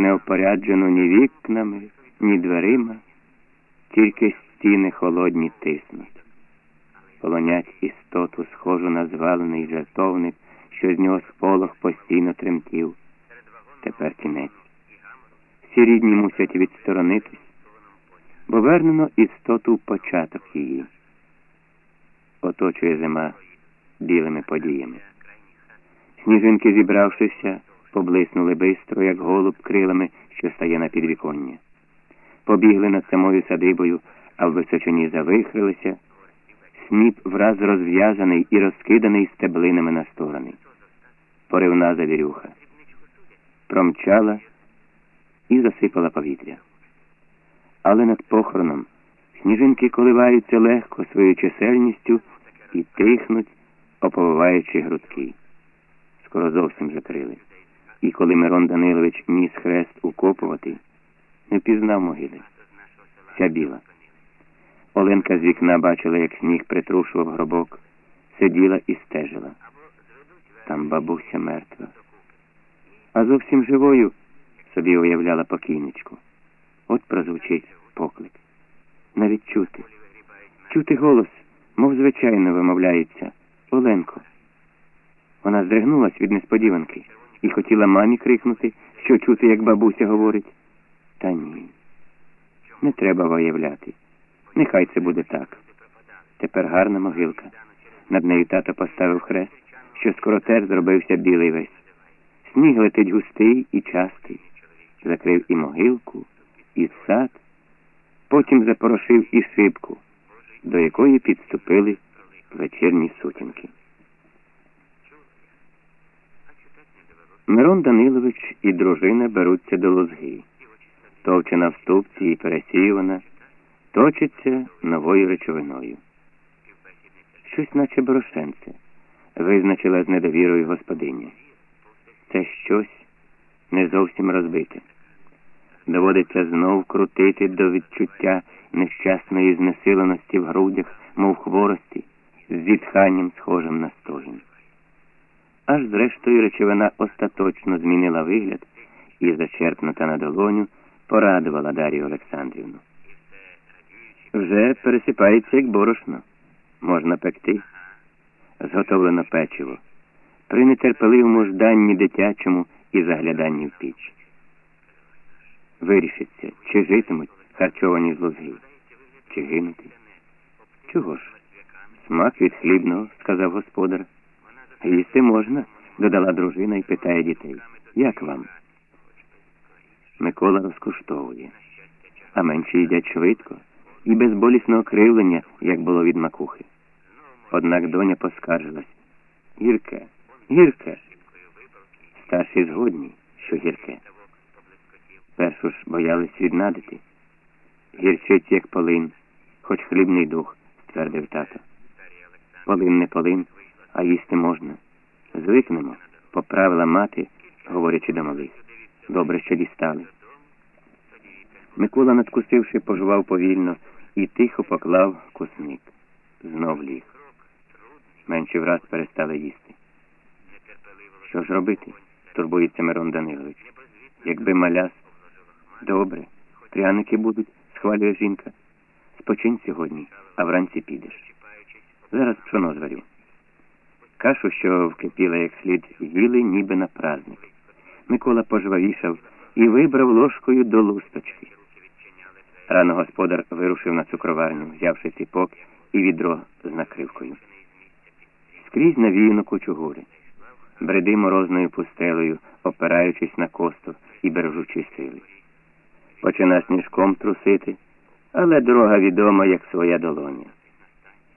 не опоряджено ні вікнами, ні дверима, тільки стіни холодні тиснуть. Полонять істоту, схожу на звалений жертовник, що з нього сполох постійно тремтів. Тепер кінець. Всі рідні мусять відсторонитись, бо вернено істоту в початок її. Оточує зима білими подіями. Сніжинки, зібравшися, поблиснули бистро, як голуб крилами, що стає на підвіконня. Побігли над самою садибою, а в височині завихрилися. Сніп враз розв'язаний і розкиданий стеблинами на сторони. Поривна завірюха. Промчала і засипала повітря. Але над похороном сніжинки коливаються легко своєю чисельністю і тихнуть, оповиваючи грудки. Скоро зовсім закрили. І коли Мирон Данилович ніс хрест укопувати, не впізнав могили. Вся біла. Оленка з вікна бачила, як сніг притрушував гробок, сиділа і стежила. Там бабуся мертва. А зовсім живою собі уявляла покійничку. От прозвучить поклик. Навіть чути. Чути голос, мов звичайно, вимовляється. Оленко. Вона здригнулась від несподіванки і хотіла мамі крикнути, що чути, як бабуся говорить. Та ні. Не треба виявляти. Нехай це буде так. Тепер гарна могилка. Над нею тато поставив хрест, що скоро теж зробився білий весь. Сніг летить густий і частий, закрив і могилку, і сад, потім запорошив і шибку, до якої підступили вечірні сутінки. Мирон Данилович і дружина беруться до лозги. Товчена в ступці і пересіювана, точиться новою речовиною. Щось, наче борошенце, визначила з недовірою господиня. Це щось не зовсім розбите. Доводиться знов крутити до відчуття нещасної знесиленості в грудях, мов хворості, з зітханням схожим на стогін. Аж зрештою речовина остаточно змінила вигляд і, зачерпнута на долоню, порадувала Дар'ю Олександрівну. Вже пересипається, як борошно. Можна пекти. Зготовлено печиво. При нетерпеливому жданні дитячому і загляданні в піч. Вирішиться, чи житимуть харчовані з лозги, чи гинути. Чого ж? Смак від хлібного, сказав господар. Їсти можна, додала дружина і питає дітей. Як вам? Микола розкуштовує, а менші їдять швидко і без болісного кривлення, як було від макухи. Однак доня поскаржилась гірке, гірке. Старші згодні, що гірке. Першу ж боялись віднадити. Гірчить, як полин, хоч хлібний дух, ствердив тато. Полин не полин, а їсти можна. Звикнемо, поправила мати, говорячи до малих. Добре, що дістали. Микола, надкусивши, пожував повільно і тихо поклав кусник. Знов ліг. Менше враз перестали їсти. Що ж робити? турбується Мирон Данилович. Якби маляс. Добре, пряники будуть, схвалює жінка. Спочинь сьогодні, а вранці підеш. Зараз пшоно зварю. Кашу, що вкипіла як слід, їли ніби на праздник. Микола пожвавішав і вибрав ложкою до лусточки. Рано господар вирушив на цукроварню, взявши ціпок і відро з накривкою. Скрізь навіяно кучугури. Бреди морозною пустелею, опираючись на косту і бережучи сили. Почина сніжком трусити, але дорога відома, як своя долоня.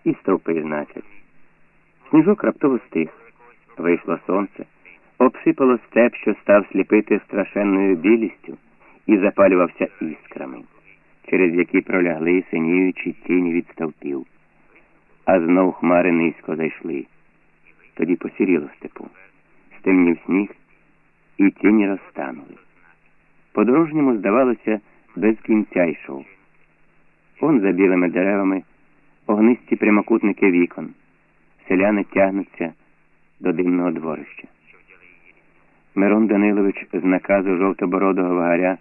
І стовпи значать. Сніжок раптово стих. Вийшло сонце, обсипало степ, що став сліпити страшенною білістю, і запалювався іскрами, через які пролягли синіючі тіні від стовпів. А знов хмари низько зайшли. Тоді посіріло степу. Стемнів сніг, і тіні розтанули. Подорожньому, здавалося, без кінця йшов. Он за білими деревами, огнисті прямокутники вікон селяни тягнуться до димного дворища. Мирон Данилович з наказу жовтобородого вагаря